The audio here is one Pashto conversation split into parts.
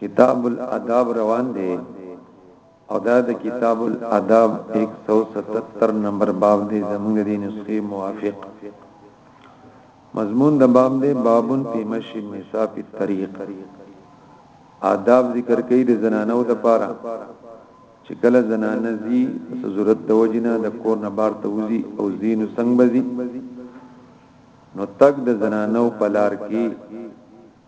کتاب الاداب روان دی او دا د کتاب الاداب 177 نمبر باب دی زمونږ د نسخې موافق مضمون د باب دی بابن فی مشی النساء فی الطريق آداب ذکر کوي د زنانو د پاره چې کله زنانه زی ضرورت د وجنه د کور نه بار ته وزي او زین څنګه بزي نو تک د زنانو پلار کې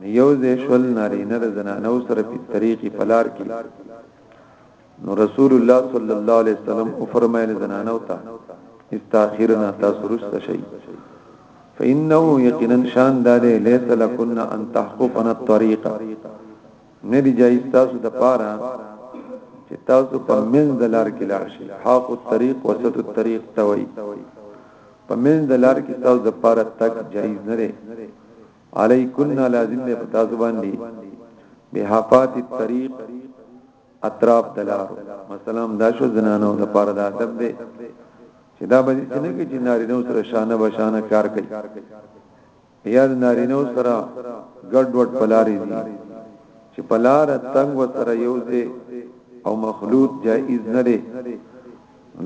نو یو ځای شول نارینه د زنانو سره په طریقې پلار کې نو رسول الله صلی الله علیه وسلم او فرمایل زنانو ته استاخرنا تاسو رست شي فانه یقینا شان داله ليس لكن ان تحقفن الطريق ندی جایز تاسو د پاره چې تاسو په من دلار کې لاړ شي حق الطريق وسط الطريق توي په من دلار کې تاسو د پاره تک جایز نه علیکن لازم دی پتا زبان دی بهافات الطريق اطراف دلار مثلا دا شو زنانو د پاره دا ادب دی چې دا به څنګه کې چې ناری نو سره شانه بشانه کار کوي یا ناری نو سره ګډ وډ پلاری دي چې پلار تنگ و سره یو دی او مخلوط جائز نه دی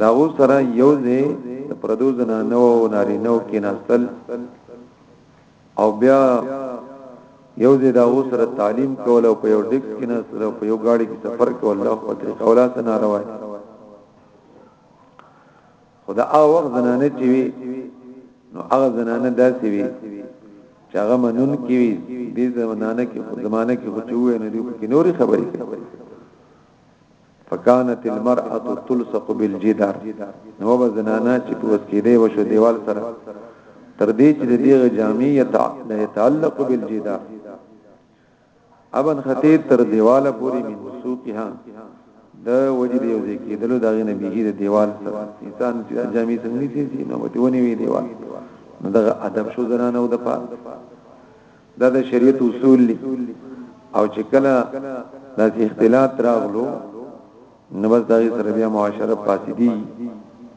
دا و سره یو دی پردو زنانو ناری نو کې نسل او بیا یو ځای دا و سره تعلیم کول او په یو ډیکس کې نه سره په یو گاډي کې سفر کول دا په طریقه ولا څه ناروا دي خدا او وخت زنانه چې وي نو هغه زنانه داسې وي چې هغه منون کې وي دې زمانه کې زمانه کې خو چوي نه دي کې نوري خبرې کوي فکانت المرأه تلصق بالجدار نو به زنانا چې پوس کېدې وشو دیوال سره تر دې چې دغه جامع يتعلق بالجدار ابن خطیب تر دیواله پوری من سوقها د وجد یو ځکه دلو دغه نبی د دیوال سره انسان چې جامع څنګه سي نو ته ونی وی دیوال نو دغه ادب شو زنانه او د پاره دا د شریعت اصول دي او چې کله د اختلاط راغلو نو بس دا یې سره بیا معاشره فاسدي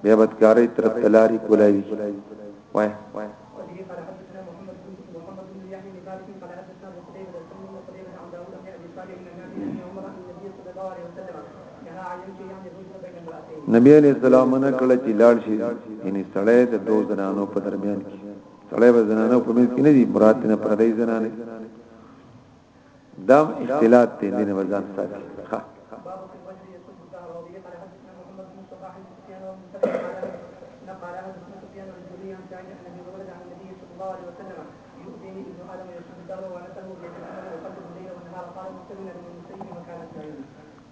بیا بدکاري تر تلاری کولای وای نبی علیہ السلام نه کړه چې لاړ شي یعنی سړی د دوه زنانو په درمیان کې سړی به زنانه په منځ کې نه دی مراد نه پردی زنانه دام اختلاط دی نه وزن ساتي ها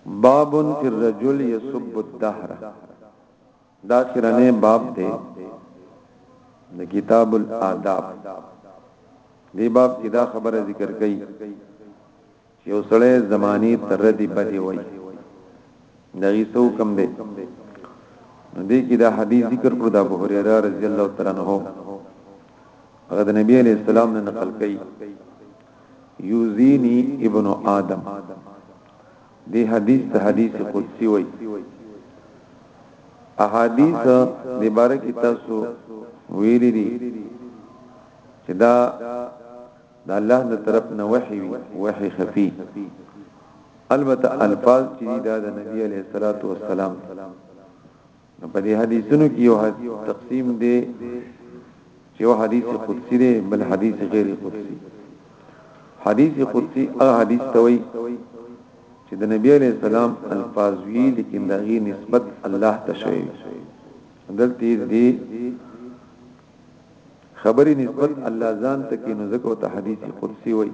باب في الرجل يسب الدهر دا خیرنه باب دی د کتاب الاداب دی باب کې دا خبره ذکر کړي چې یو سړی زماني تر دې بدی وای دغه څو کم دی نو دې کې دا حدیث ذکر کړو د ابو هريره رضی الله تعالی عنہ هغه د نبی علی السلام نه نقل کړي یوزینی ابن آدم دې حدیث ته حدیث قدسی وایي. احادیث د باره کې تاسو ویلي دي چې دا د الله د طرف نه وحي وي وحي خفي البته الفاظ چې دا د نبی عليه الصلاه والسلام نو په دې حدیثونو کې یو تقسیم دی چې یو حدیث قدسی دی بل حدیث غیر قدسی حدیث قدسی هغه حدیث ته وایي چې د نبی علی السلام الفاظ وی لیکن دغه نسبت الله ته شوی دلته دې خبري نسبت الله ځان ته کې نو ځکه ته حدیث قدسی وایي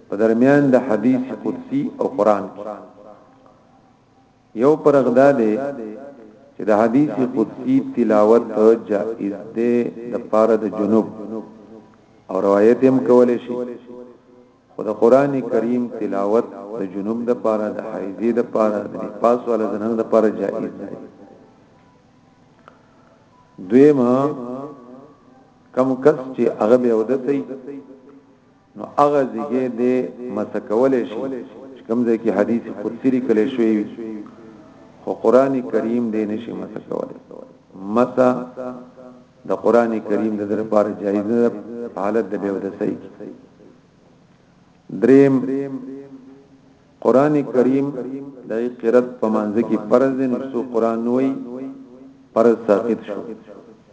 په درمیان د حدیث قدسی او قران کې یو فرق دا دی چې د حدیث قدسی تلاوت جائز دی د پاره د جنوب او روایت هم کول شي خو د قران کریم تلاوت د جنوب د پاره د حیزه د پاره د نفاس ولا زنان د پاره جائز دی دویمه کم کس چې هغه به ودتې نو هغه ځای دی مسح کولای شي چې کوم ځای کې حدیث قدسی لیکل شوی وي خو قران کریم دی نشي مسح کولای مسح د قران کریم د لپاره جایز ده حالت د بیودسۍ دریم قران کریم دای قرات په منځ کې فرض نه سو قران وای فرض ساقط شو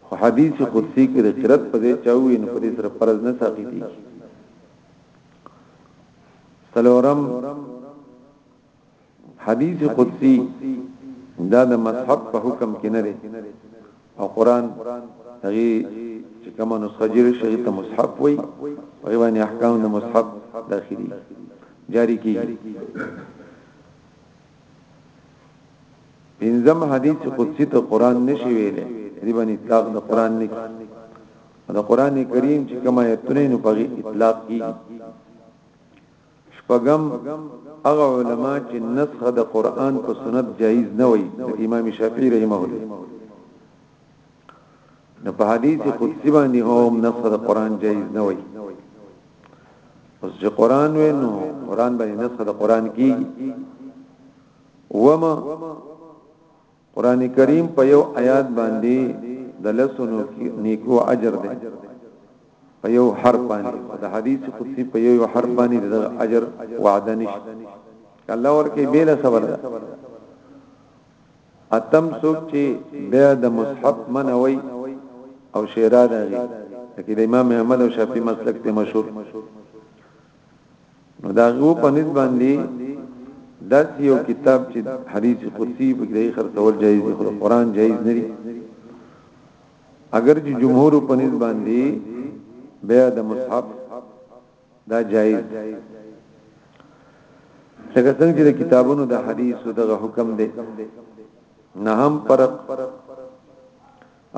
خو حدیث قدسی کې د قرات په ځای چاوي نه پرې سره فرض نه ساقطي سلورم حدیث قدسی دا د مصحف په حکم کې نه لري او قران هغه چې کومه نسخه جوړه شي ته مصحف وي په باندې احکام د مصحف داخلي جاری کیږي پنځم حدیث قدسی ته قران نشي ویلې دی باندې اطلاق د قران نه د قران کریم چې کومه ایتونه نو په اطلاق کیږي شپږم، هغه علماء چې نسخ د قرآن په سنت جائز نه وایي، لکه امام شافعي رحمه الله، نو په حدیث قدسی باندې هم نسخ د قرآن جائز نه وایي. اوس چې قرآن وې نو قرآن باندې نسخ د قرآن کیږي. وما قران کریم په یو آیات باندې د لسونو نیکو اجر دی په یو حرف باندې د حدیث قدسی په یو حرف باندې د اجر وعده نشته الله ورکه بیل صبر ده اتم څوک چې بیا د مصحف منوي او شعرا ده لکه د امام احمد او شافعي مسلک ته مشهور نو دا غو په نسبت باندې دا یو کتاب چې حدیث قدسی په کې خرڅول جایز دی خو قرآن جایز نه دی اگر چې جمهور په نسبت باندې بیا د مصحف دا جایز دی لکه څنګه چې د کتابونو د حدیثو دغه حکم دی نه هم فرق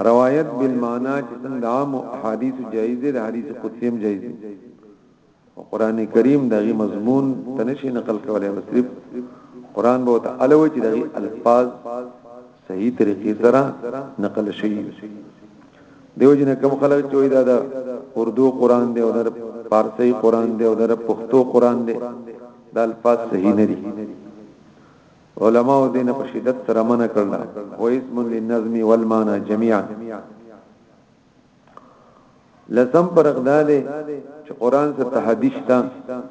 روایت بالمعنی چې څنګه د عام احادیث جایز دی د حدیث قدسی هم جایز دی او قران کریم دغه مضمون تنشي نقل کولای او صرف قران به ته الو چې دغه الفاظ صحیح طریقې سره نقل شي دیو جن کوم خلک چې دا د اردو قران دی او د فارسی قران دی او د پښتو قران دی دا الفاظ صحیح نه دي علماو دینه په شدت سره منع کړل او اسم للنظم والمعنى جميعا لسم پرق دا دی چې قران سره تحدي شته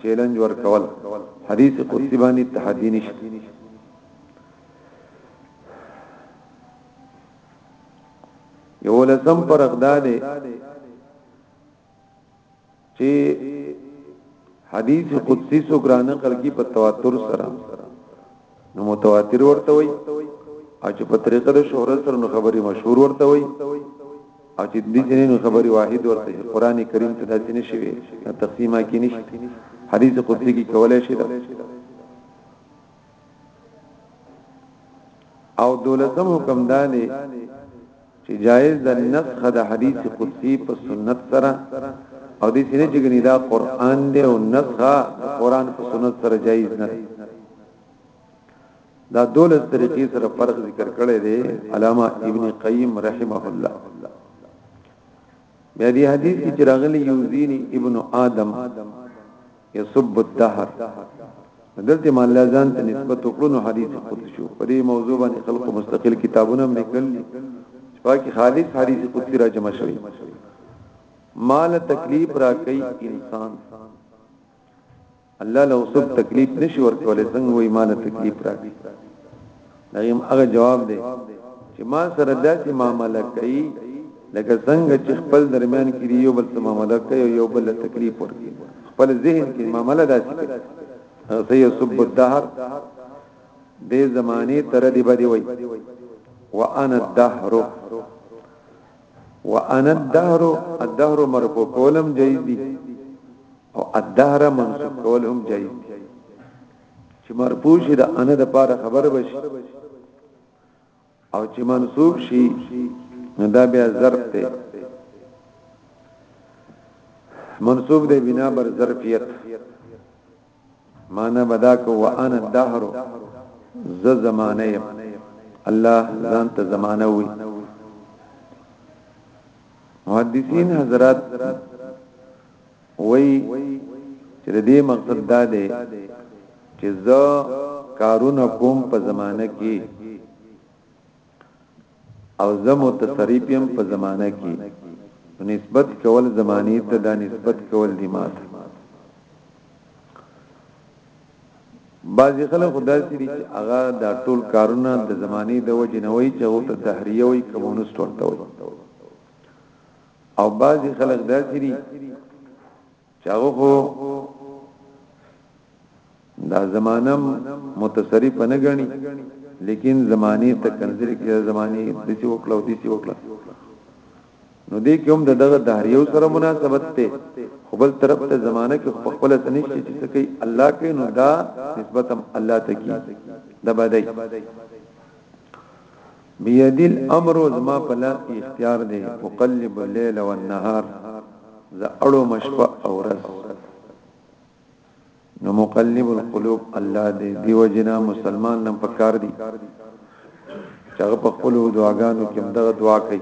چیلنج ورکول حدیث قدسی باندې تحدي نشته یو لسم پرق دا دی چې حدیث قدسی سو ګرانه قلګي په تواتر سره نو متواتر ورته وي او چې په طریقه د شهرت سره نو خبري مشهور ورته وي او چې د دې نو خبري واحد ورته چې قران کریم ته داسې نشي وي تقسیمه کې نشي حدیث قدسی کې کولای شي او دولسم حکم دا دی چې جایز د نسخ د حدیث قدسی په سنت سره او د سینې چې ګنې دا قران دی او نسخ د قران په سنت سره جایز نه دی دا دولس طریقې سره فرق ذکر کړی دی علامه ابن قیم رحمه الله بیا دې حدیث کې راغلی یوزینی ابن آدم يسب الدهر دلته مان لا ځان ته نسبت وکړو نو حدیث قدسی شو په دې موضوع باندې خلق مستقل کتابونه هم لیکل پاکي خالص حدیث قدسی را جمع شوی مال تکلیف را کوي انسان الله له اوسب تکلیف نشي ورکولای څنګه وې مال تکلیف را کوي دا یم هغه جواب دی چې ما سره داسې معاملې کوي لکه څنګه چې خپل درمیان کې یو بل سره معاملې کوي یو بل تکلیف ورکړي خپل ذهن کې معاملې داسې کوي سي سب الدهر دې زمانه تر دې باندې وای وانا الدهر وانا الدهر الدهر مرفوع کولم جایز دي او الدهر منصوب کولم جایز دي چې مرفوع شي د ان د پاره خبر بشي او چې منصوب شي نو دا بیا ظرف ته منصوب دی بنا بر ظرفیت معنا بدا کو وانا الدهر ز زمانه يم الله ځان ته زمانه وي محدثین حضرات وایي چې د دې مقصد دا دی چې زه کارونه کوم په زمانه کې او زه متصرف يم په زمانه کې نسبت کول زمانه ته دا نسبت کول دي ماته بعضی خلک خدا سي دي چې هغه دا ټول کارونه د زمانه د وجه نه وای چې هغه ته تحریه وای کمونست ورته وای او بعضی خلک داسې دي چې هغه خو دا زمانه متصرف نه غني لیکن زمانه ته کنځل کې زمانه د څه وکړو د څه وکړو نو دې کوم د دغه دهریو سره مناسبت ته خپل طرف ته زمانه کې خپل ته نشي چې څه کوي الله کې نو دا نسبتم الله ته کی د بدای بيدي الامر زما په لاس کې اختيار دی اقلب الليل والنهار زه اړو مشفه او ورځ نو مقلب القلوب الله دې دیو جنا مسلمان نن پکار دي چې په خپل دعاګانو کې دغه دعا کوي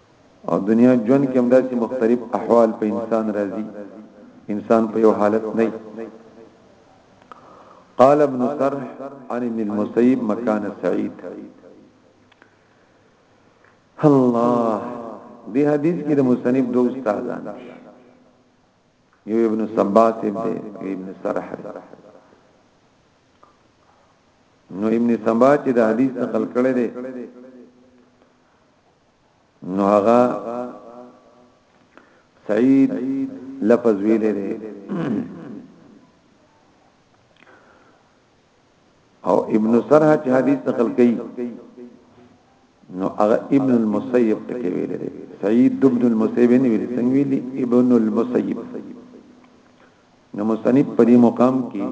او دنیا ژوند کې هم داسې مختلف احوال په انسان راځي انسان په یو حالت نه قال ابن سرح عن ابن المسيب مكان سعيد الله دی حدیث کې د مصنف دوه استادان یو ابن سبات ابن ابن سرح نو ابن سبات د حدیث نقل کړی دی نو هغه سعید لفظ ویل دی او ابن سرح چې حدیث نقل کړي نو هغه ابن المسیب ته ویل دی سعید ابن المسیب نه ویل څنګه ویل ابن المسیب نو مصنف په دې مقام کې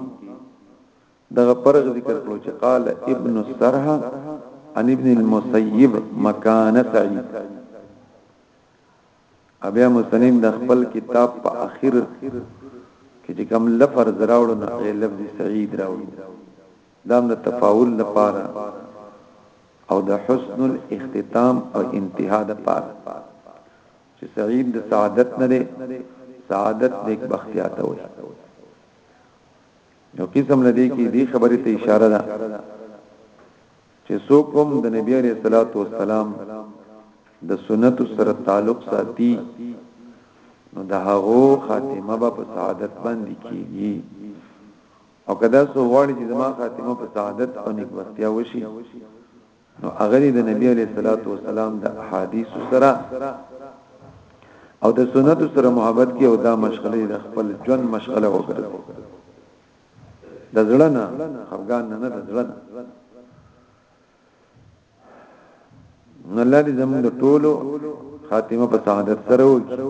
دغه فرق ذکر کړو چې قال ابن السرح عن ابن المسيب مکان سعید ابیا مسلم د خپل کتاب په اخر کې چې کوم لفظ راوړو نه غیر لفظ سعید راوړو دا د تفاول لپاره او د حسن الاختتام او انتها لپاره چې سعید د سعادت نه دی سعادت د بختیا ته وایي یو قسم لدی کې دی خبرې ته اشاره ده چې څوک هم د نبی عليه الصلاه والسلام د سنت سره تعلق ساتي نو د هغه خاتمه به په سعادت باندې کیږي او کدا سو وړي چې زما خاتمه په سعادت او نیکمرتیا وشي نو هغه دې د نبی علیه الصلاۃ والسلام د احادیث سره او د سنت سره محبت کې او دا مشغله د خپل ژوند مشغله وګرځي د زړه نه افغان نه د زړه نه نو الله دې زموږ د ټولو خاتمه په سعادت سره وکړي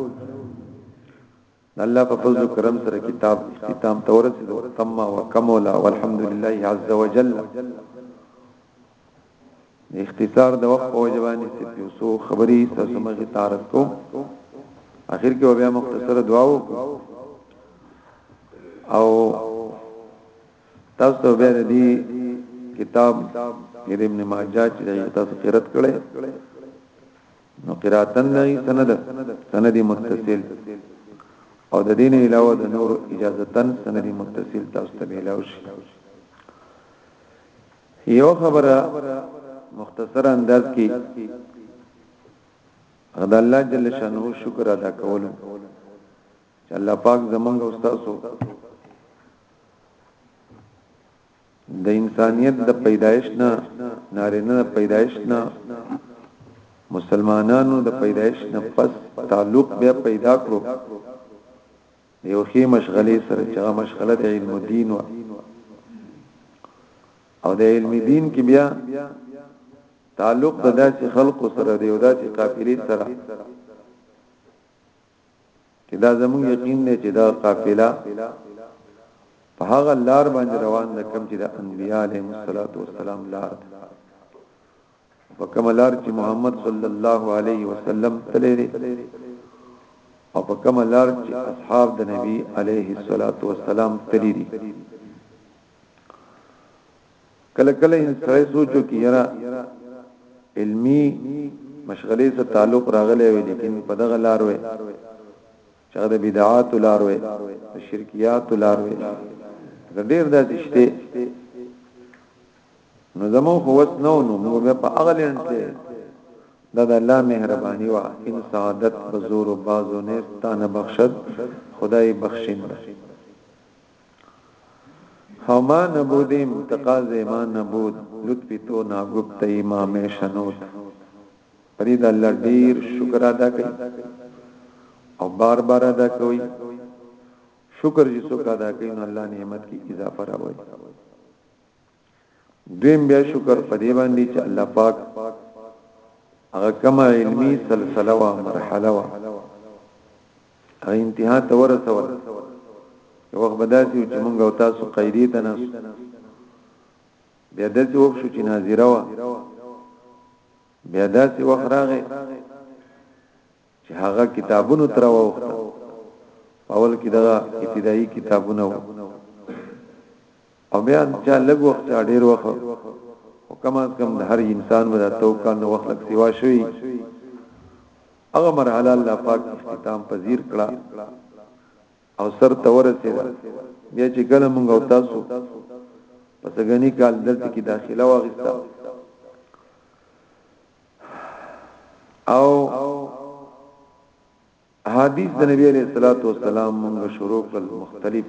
د الله په فضل کرم سره کتاب اختتام ته ورسېدو تم وکمل والحمدلله عز وجل د اختصار د وخت په وجبانی سپیوسو خبري تاسو مخې تعارف کو اخر کې بیا مختصر دعا وکړو او تاسو به د دې کتاب ابن ماجه چې تاسو قرات کړي نو قراتن نه سند سند متصل او د دین علاوه د نور اجازهتن سند متصل تاسو ته ملاو شي یو خبره مختصر انداز کې غدا الله جل شانو شکر ادا کولو چې الله پاک زمونږ استادو د انسانیت د پیدایش نه نارینه د پیدایش نه مسلمانانو د پیدایش نه پس تعلق بیا پیدا کړو یو خې مشغله سره چې هغه مشغله د علم دین و او د علم دین کې بیا تعلق د داسې خلقو سره دی او داسې قافلې سره چې دا زموږ یقین دی چې دا قافله په هغه لار باندې روان ده کوم چې د انبیاء علیهم الصلاۃ والسلام لار ده په کوم لار چې محمد صلی الله علیه وسلم تللی دی او په کوم لار چې اصحاب د نبی علیه الصلاۃ والسلام تللی دي کله کله سړی سوچو کې یرا علمی مشغله سره تعلق راغلی وي لیکن په دغه لار وي چې د بدعات لار وي د شرکیات لار وي ډېر د شته نو زمو هوس نو نو موږ په اغلند کې دا د الله مهرباني وا ان سعادت بزور بازو نه ستانه بخشد خدای بخشنده هما نبودیم تقاز ما نبود لطفی تو ناګفت ما می شنود پرې د الله ډیر شکر ادا کړئ او بار بار ادا کوي شکر چې څوک ادا کوي نو الله نعمت کې اضافه راوړي دویم بیا شکر په دې باندې چې الله پاک هغه کما علمی سلسله وا مرحله وا هغه انتها ته ورسول یو وخت بداسي چې مونږ او تاسو قیدې ته ناس بیا د څه وښو چې ناظره وا بیا داسې وخت راغې چې هغه کتابونو تر وخت اول کې دا ابتدایي کتابونه او بیا چې لږ وخت ډیر وخت او کم از کم هر انسان باندې توکل نو وخت لږ سیوا شوی هغه مرحله الله پاک اختتام پذیر کړه او سر تورسه بیا چې کله مونږ او تاسو پس غنی کال دلته کې داخله واغستا او حدیث د نبی علیہ الصلوۃ والسلام موږ شروع کړ مختلف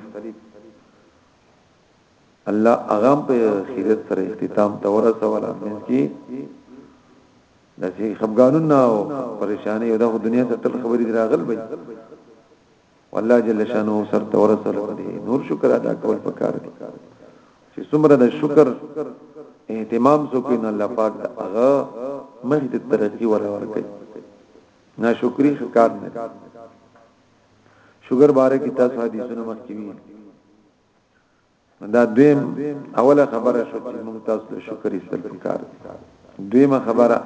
الله اغام په خیرت سره اختتام ته ورسول امن کی د سی خفګانونه او پریشانی او د دنیا ته تل خبرې دراغل بې والله جل شانو سر ته ورسول دي نور شکر ادا کول پکار دي چې څومره د شکر اهتمام سوکین الله پاک دا هغه مزید ترقی ولا ورکړي ناشکری ښکار نه شکر باره کی تاسو حدیثونه مخکې ویل دا دویم اوله خبره شو چې موږ تاسو ته شکر ایستل پکار دویمه خبره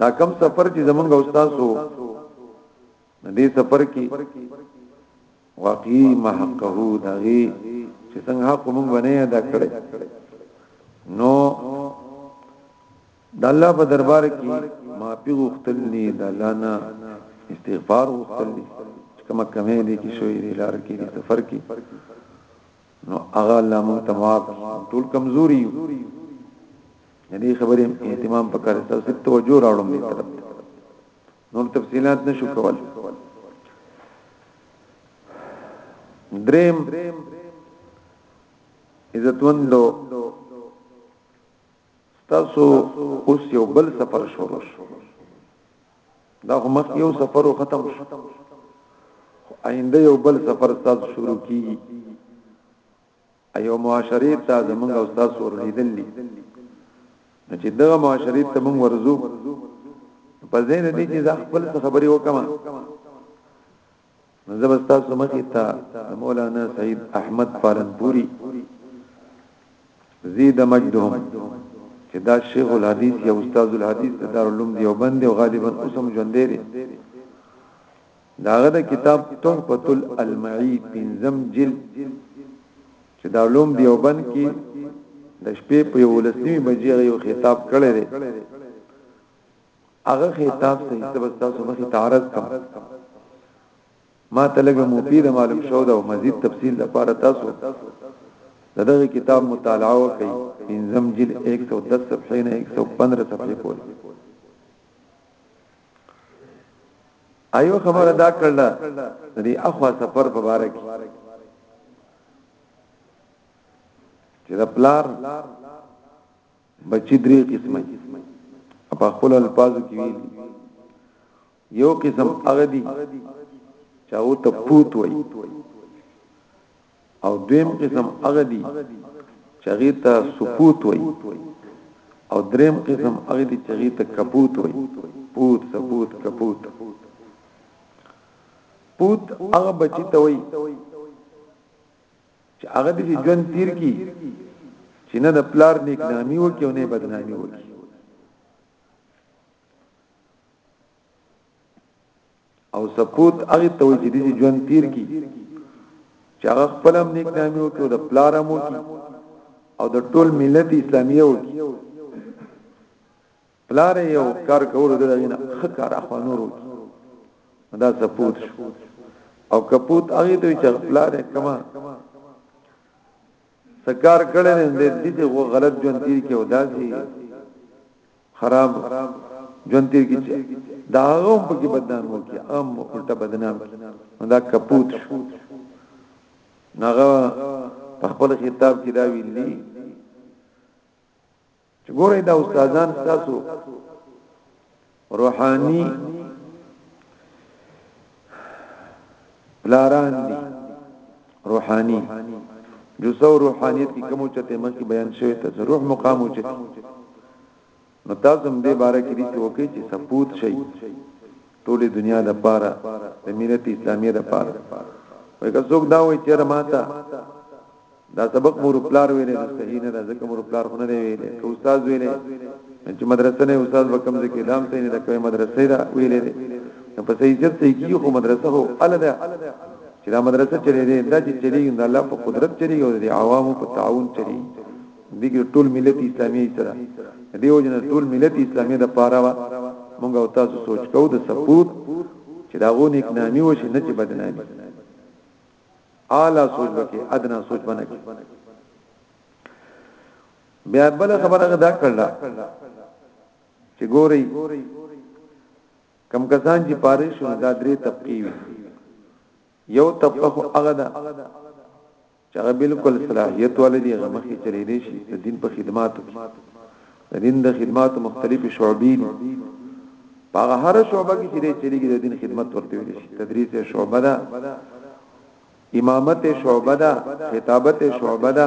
دا کم سفر چې زمونږ استاد سو دې سفر کې واقعي محقه دغه چې څنګه حق موږ باندې ادا کړې نو د الله په دربار کې معافي غوښتل دي د الله نه استغفار غوښتل دي کما کمې دي کې شوې دي لار کې دي سفر کې نو هغه الله مون تمام ټول کمزوري یو دې خبرې اهتمام پکار تاسو توجه راوړم دې طرف نور تفصيلات نشو کول دریم عزتوندو تاسو اوس یو بل سفر شروع شو دا خو مخ یو سفر ختم شو خو آینده یو بل سفر تاسو شروع کیږي ایو معاشري ته زمونږ او تاسو ورلیدل دي چې دغه معاشري ته مونږ ورزو په ځین دي چې ځ خپل خبري وکم نو زه تاسو مخې ته مولانا سعید احمد پالنپوری زید مجدهم چې دا شیخ الحدیث یا استاد الحدیث د دارالعلوم دیوبند او غالبا اوسم ژوند دی داغه د کتاب تحفۃ المعی پنځم جلد چې دارالعلوم دیوبند کې د شپې په 19 بجې یو خطاب کړی دی هغه خطاب ته چې بس تاسو مخې ته عرض کوم ما ته لګه مفید معلوم شو دا او مزید تفصیل لپاره تاسو دغه کتاب مطالعه وکړئ پنځم جلد 110 صفحې نه 115 صفحې پورې ایو خبره دا کړل دې اخوا سفر په باره کې چې دا پلار بچی درې قسمه دي په خپل الفاظو کې ویل یو قسم هغه دي چې او ته پوت وای او دویم قسم هغه دي چې هغه ته سپوت وای او دریم قسم هغه دي چې هغه ته کپوت وای پوت سپوت کپوت پوت هغه بچی ته وای چې هغه دې ژوند تیر کی چې نه د پلار نیک نامي وکي او نه بدنامي وکي او سپوت هغه ته وي چې دې ژوند تیر کی چې هغه خپل هم نیک نامي وکي او د پلار هم وکي او د ټول ملت اسلامي وکي پلار یو کار کولو د دینه خکار اخو نورو دا سپوت شو او کپوت هغه ته چې پلار کما سکار کړي نه دې دې غو غلط جون تیر کې او داسي خراب جون تیر کې چې دا هم په کې بدنام وو کې ام الټا بدنام دا کپوت شو نغه په خپل خطاب کې دا ویلي چې ګورې دا استادان تاسو روحاني پلاران دي روحاني جو څو روحانيت کې کوم چته مخکې بیان شوی ته روح مقام او چته نو تاسو هم دې باره کې دې چې وکړي چې سپوت شي ټولې دنیا د پاره د ملت اسلامي د پاره وای که څوک دا وای چې رماتا دا سبق مور پلار ویلې نو صحیح نه ده ځکه مور پلار خو نه دی ویلې که استاد ویلې چې مدرسې نه استاد به کوم ځکه دام صحیح نه ده کوي مدرسې دا ویلې نو په صحیح ځت صحیح کیږي خو مدرسه هو ال ده چې دا مدرسه چلے دی دا چې چلے دی الله په قدرت چلے او د عوامو په تعاون چلے دغه ټول ملت اسلامي سره دیو جن ټول ملت اسلامي د پاره وا مونږ او تاسو سوچ کوو د سپوت چې دا غو نیک نامي وشي نه چې بدنامي اعلی سوچ وکي ادنا سوچ بنه کی بیا بل خبره دا کړل چې ګوري کم کسان چې پاره شو دا درې طبقه وي یو طبقه خو هغه ده چې هغه بالکل صلاحیت ولدي هغه مخې چلی دی شي د دین په خدماتو کې د دین د خدماتو مختلفې شعبې دي په هغه هر شعبه کې چې دی چلیږي د دین خدمت ورته ویل شي تدریس شعبه ده امامت شعبه ده خطابت شعبه ده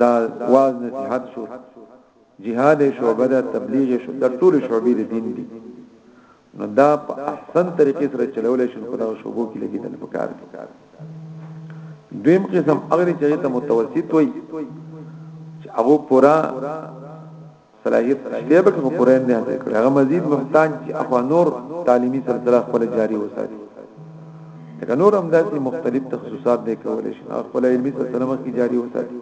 دا واز نصیحت شو جهاد شعبه ده تبلیغ شو د ټول شعبې د دین دي نو دا په احسن طریقې سره چلول شي په دغه شوبو کې لګیدل پکار دي دویم قسم اگر چې ته متوسط وي چې هغه پورا صلاحیت شته به کوم پورا نه حاصل کړي هغه مزید محتاج چې اخو نور تعلیمي سلسله خپل جاری وساتي دا نور هم داسې مختلف تخصصات دی کولای شي خپل علمي سلسله مخ کې جاری وساتي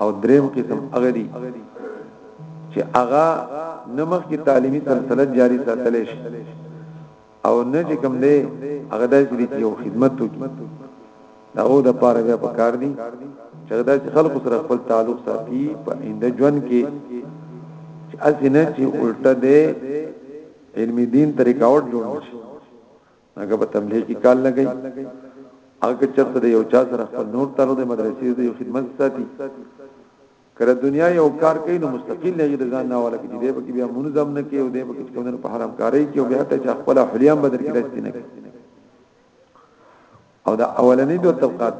او دریم قسم هغه دي چې هغه نمخ کې تعلیمي سلسله جاری ساتل شي او نه چې کوم دی هغه داسې دي چې یو خدمت وکړي دا او د پاره بیا په کار دي چې دا چې خلق سره خپل تعلق ساتي په انده ژوند کې چې اسنه چې الټه دی علم دین طریقاوټ جوړ شي هغه په تبلیغ کې کار لګي هغه چرته د یو چا سره خپل نور تر د مدرسې د یو خدمت ساتي کړه دنیا یو کار کوي نو مستقیل نه یې ځان نه ولا کې دی به بیا منظم نه کې او دی به کومن په حرام کاری کې او بیا ته چې خپل حلیام بدل کې راځي نه او دا اولنې دوه طبقات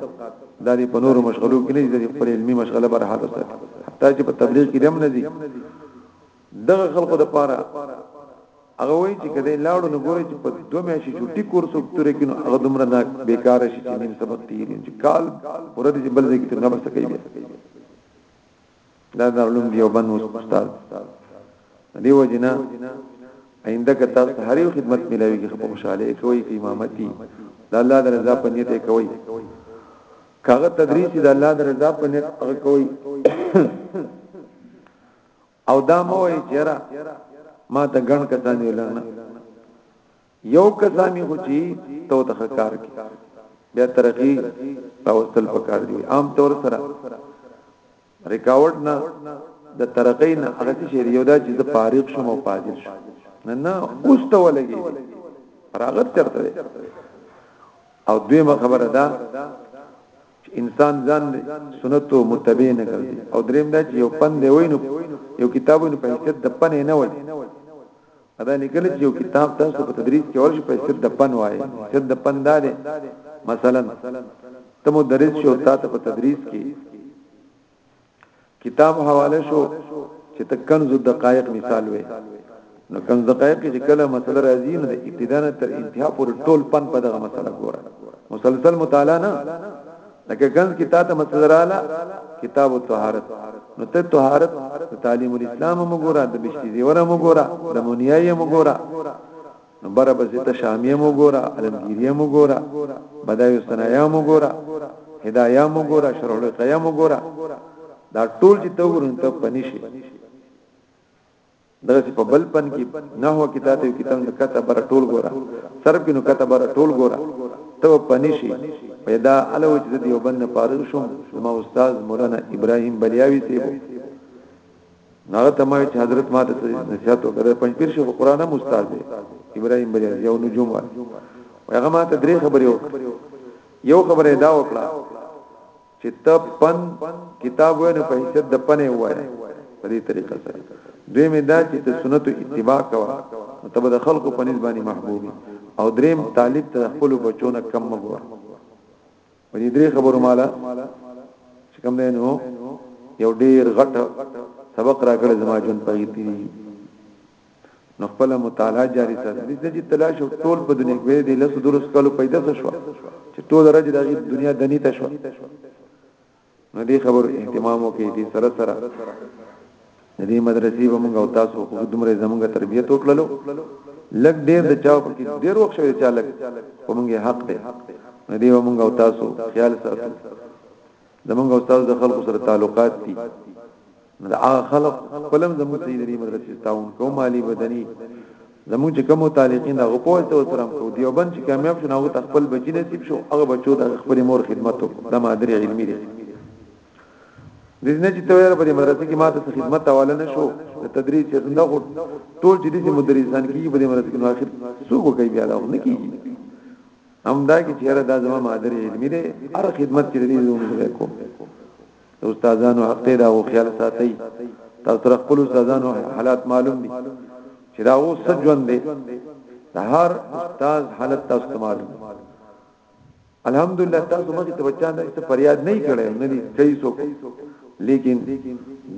د دې په نورو مشغلو کې نه دي خپل علمي مشغله بر حال ساتي حتی چې په تبلیغ کې دم نه دي دغه خلکو د پاره هغه وایي چې کله لاړو نو ګوري چې په دوه میاشتې چټي کورس وکړي کینو هغه دومره نه بیکار شي چې نیم سبق تیرین چې کال پوره دې بل ځای کې څنګه بس کوي دا د علوم دی او بن استاد دیو جنا آینده که تاسو هر یو خدمت ملوي کې په خوشاله کوي کې امامتي د الله د رضا په نیت کوي کاغه تدریس د الله د رضا په نیت کوي او دا مو وی چیرې ما ته ګڼ کسان ویل نه یو کسانی خو چی تو ته کار کی بیا ترقی توصل پکار دی عام طور سره ریکارډ نه د ترقی نه هغه چې یو دا چې د فارغ شوم او فاضل شوم نه نه اوس ته ولګي راغت چرته او دویمه خبره ده چې انسان ځان د سنتو متبع نه ګرځي او دریم دا چې یو پند دی وینو یو کتابونه په حیثیت د پنه نه وای ادا لیکل چې یو کتاب تاسو په تدریس کې ورشي په حیثیت د پن وای چې د پن دا دی مثلا ته مدرس شو تاسو په تدریس کې کتاب حواله شو چې ته کنز الدقائق مثال وې نو کنز الدقائق چې کله مسله راځي نو د ابتدا نه تر انتها پورې ټول پن په دغه مسله ګوره مسلسل مطالعه نه لکه کنز کې تا ته مسله رااله کتاب الطهارت نو ته طهارت تعلیم الاسلام مګورا د بشری زیوره مګورا د مونیای مګورا نو بره بسې ته شامیه مو ګوره علمګیریه مو ګوره بدایو سنایا مو ګوره هدایا مو ګوره شرح القیا مو ګوره دا ټول چې ته ورن ته پنی شي دغه په بل پن کې نه هو کتاب یو کتاب د کته بر ټول ګوره سر کې نو کته بر ټول ګوره ته پنی شي پیدا الو چې د یو بند فارغ شوم ما استاد مولانا ابراهیم بلیاوی سیبو هغه تمای چې حضرت ما ته نصیحت وکړ پنځ پیر شو قرآن هم استاد دی ابراهيم بری یو نجوم وای هغه ما ته درې خبرې وکړ یو خبره دا وکړه چې ته پن کتاب وینې په حیثیت د پنه وای په دې طریقه سره دوی مې دا چې ته سنت اتباع کوا ته به د خلکو په نسبت محبوبي او دریم طالب ته خپل بچونه کم مګور په دې درې خبرو مالا چې کوم دی نو یو ډیر غټ سبق راکړی زما جون په دې نو خپل مطالعه جاری ساتل دي چې تلاش او ټول په دنیا کې دې لاسو درس کولو پیدا شو چې ټول راځي د دنیا دني ته شو نو دې خبر اهتمام وکړي دې سره سره دې مدرسې به موږ او تاسو خو دومره زموږ تربيت وکړلو لګ ډېر د چاو پکې ډېر وخت شوی چا لګ کومګه حق دی نو دې موږ او تاسو خیال ساتو زموږ او تاسو د خلکو سره تعلقات دي د هغه خلق خپلم زموږ سید ری مدرسې تاون کوم علی بدني زموږ چې کوم تعلیقین دا غپوه ته وترم کو دیوبند چې کامیاب شنه او خپل بچی نصیب شو هغه بچو د خپل مور خدمت وکړه د مادری علمي دي د دې چې تویر په مدرسې کې ماته خدمت حواله نشو د تدریس چې څنګه هو ټول چې دې مدرسان کې په مدرسې کې اخر څو کوي بیا دا نه کیږي همدا کې چیرې دا زموږ مادری علمي دي هر خدمت چې دې زموږ کو د استادانو حق دی دا او خیال ساتي تاسو تر خپل استادانو حالات معلوم دي چې دا اوس څه ژوند دی د هر استاد حالت تاسو ته معلوم الحمدلله تاسو مخې ته بچا نه څه فریاد نه کړي نه دي کوي څوک لیکن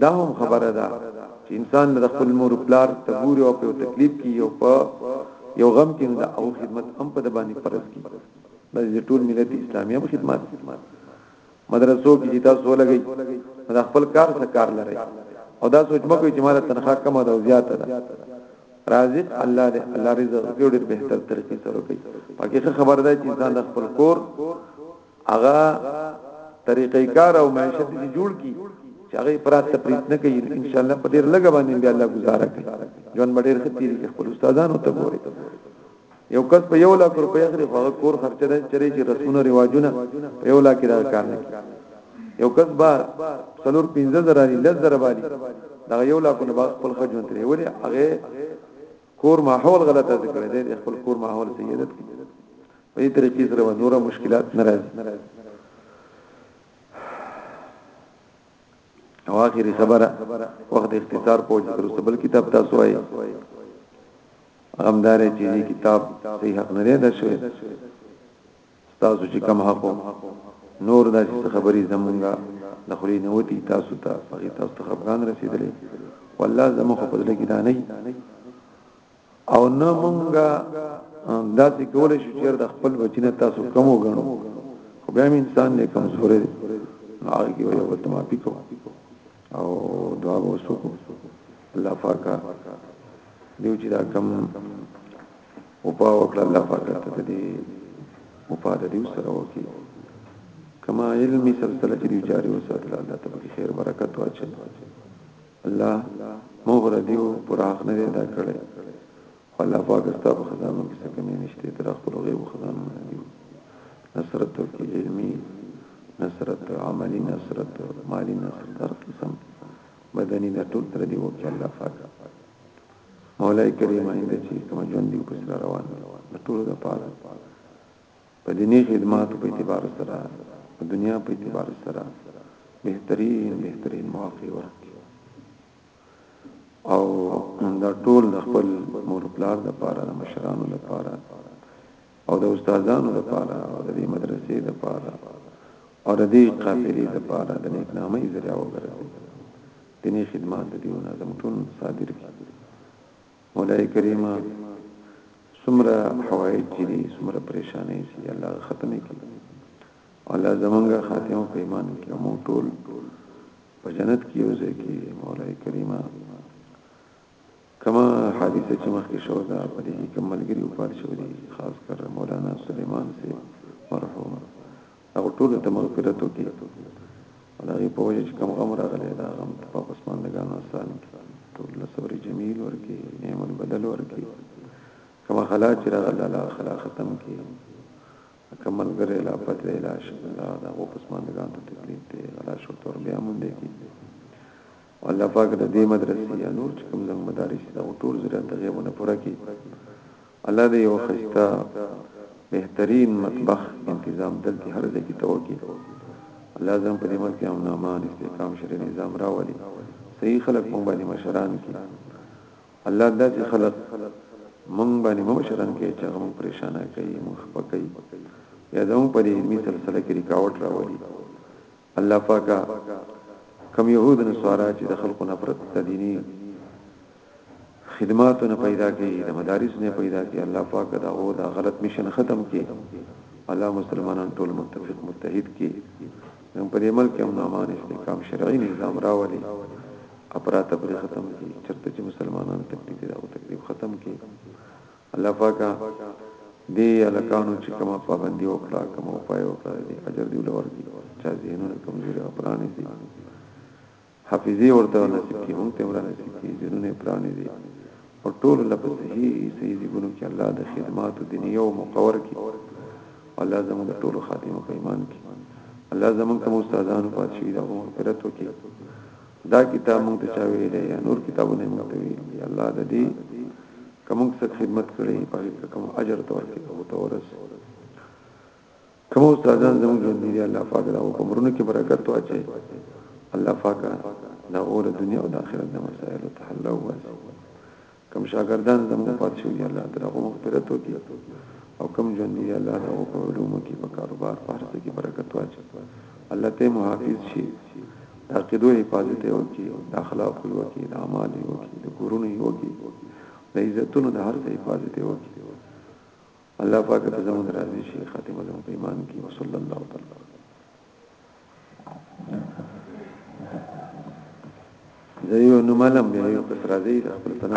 دا هم خبره ده چې انسان د خپل مور پلار تبور او په تکلیف کې یو په یو غم کې نه او خدمت هم په باندې پرز کی د ټول ملت اسلامي هم خدمت مدرسو کې چې تاسو ولګي دا خپل کار څخه کار لري او دا سوچ مکو چې مال تنخواه کم ده او زیاته ده رازق الله دې الله رزق دې ډېر به تر طریقې سره کوي پکې خبر ده چې انسان د خپل کور هغه طریقې کار او معیشت دې جوړ کی چې هغه پرات تپریت نه کوي ان شاء الله په ډېر لګ باندې بیا الله گزاره کوي جون بډېر خطیر خپل استادانو ته ګوري یو کس په یو لک روپۍ اخلي خو هغه کور خرچه ده چرې چې رسمونه رواجونه په یو لک دا کار نه یو کس با څلور 15 زره لري لز زره باندې دا یو لک نه باغ خپل خجون ترې ولې هغه کور ماحول غلطه ذکر دی خپل کور ماحول سیادت کوي په دې طریقې سره نور مشکلات نه راځي او اخري خبره وخت اختصار پوجي تر څه بل کتاب تاسو وایي هغه هم داره چې دې کتاب صحیح حق نه دی شوی تاسو چې کم حق نور د خبرې زمونږه د خلی نه وتی تاسو ته هغه تاسو ته خبران رسیدلې والله زموږ په دې کې دا نه او نه مونږه دا چې کول شي چې د خپل بچینه تاسو کم وګڼو خو بیا انسان نه کمزورې هغه کې وي او ته ما پی کوو او دعا به وسو الله پاکه دیو چې دا کم او په وکړه الله پاکه ته دې او په دې سره وکي کما علمي سلسله چې جاری وساتله الله ته به خیر برکت واچي الله مغره دیو پر حق نه دا کړي الله پاک ستا په خزانو کې څه کمی نشته تر خپل غیب خزانو نه دی نصرت توکي علمي نصرت عملي نصرت مالی نصرت هر قسم بدني د ټول تر دی وکړي الله پاک مولای کریم اینده چې کوم ژوند دی په سره روان دی د ټول د پاره په دیني خدمات په اعتبار سره په دنیا په اعتبار سره بهترین بهترین مواقع ورکړي او دا ټول د خپل مور پلار د پاره د مشرانو د پاره او د استادانو د پاره او د مدرسې د پاره او د دې قافلې د پاره د نیکنامۍ ذریعہ وګرځي دیني خدمات د دیونه زموږ ټول صادر کی مولای کریمه سمره حوایج دي سمره پریشانې سي الله ختمې کړي الله زمونږه خاتمه په ایمان کې مو ټول په جنت کې اوسې کې مولای کریمه کما حادثه چې مخکې شو دا په دې کې کوم ملګری وفات شو دي خاص کر مولانا سليمان سي مرحوم او ټول ته مغفرت وکړي الله یې په وجه چې کوم غم راغلی دا غم ته په اسمان لګانو آسان ټول له صبر جمیل ورکی نعمت بدل ورکی کما خلا چې راغله الله خلا ختم کی که ملګری لا پت له لا شي نو دا د هغو پسماندګانو ته تکلیف دی هغه لا شو تور بیا مونده کی او الله پاک د دې مدرسې یا نور چې کوم زموږ مدارس دا ټول زړه د غیبونه پوره کی الله دې یو خسته بهترین مطبخ انتظام دلته هر ځای کې توکي الله زم په دې ملک کې امن امان استحکام شری نظام راولي صحیح خلک مونږ باندې مشران کی الله داسې خلق مونږ باندې مو شرن کې چې مونږ پریشان کوي مونږ خپه کوي یا زموږ په دې علمي سلسله کې رکاوټ راوړي الله پاکه کم يهود نو سوارا چې د خلکو نفرت تدینی خدماتو نه پیدا کی د مدارس نه پیدا کی الله پاک دا او دا غلط مشن ختم کی الله مسلمانان ټول متفق متحد کی نو په دې ملک هم نامان استحکام شرعي نظام راولي اپرا تپری ختم کی چرته چی مسلمانان تکلیف دی داغو تکلیف ختم کی الله پاکه دی الکانو چی کما پابندی وکړه کما اوپای وکړه دی اجر دی ولا ورکی چا ذهنونه کمزوری او پرانی دی حافظی ورته نصیب کی مونږ تمرا نصیب کی ذهنونه پرانی دی او ټول لپس هی صحیح دی بنو کی الله د خدمات دنیا او مقور کی الله زموږ ټول خاتمه په ایمان کی الله زموږ کوم استادانو پات شوی دا مغفرت وکړي دا کتاب مونږ ته چا ویل دی یا نور کتابونه مونږ ته ویل دی الله د دې کوم څه خدمت کړي په هغه کوم اجر تور کې او تورس کوم استادان زموږ ژوند دی الله پاک دا او عمرونو کې برکت واچي الله پاک دا اور دنیا او د آخرت د مسائل ته حل واسي کوم شاګردان زموږ وفات شوي دي الله تعالی هغو مغفرت وکړي او کوم ژوندي دي الله د هغو په علومو کې په کاروبار په هر څه کې برکت واچي الله ته محافظ شي د عقیدو حفاظت یې وکړي د اخلاقو یې وکړي د اعمالو یې وکړي د کورونو یې وکړي د عزتونو د هر څه حفاظت یې وکړي الله پاک ته زموږ راضي شي خاتمه زموږ په ایمان کې وصلی الله تعالی زه یو نوملم یو کس راځي خپل تنه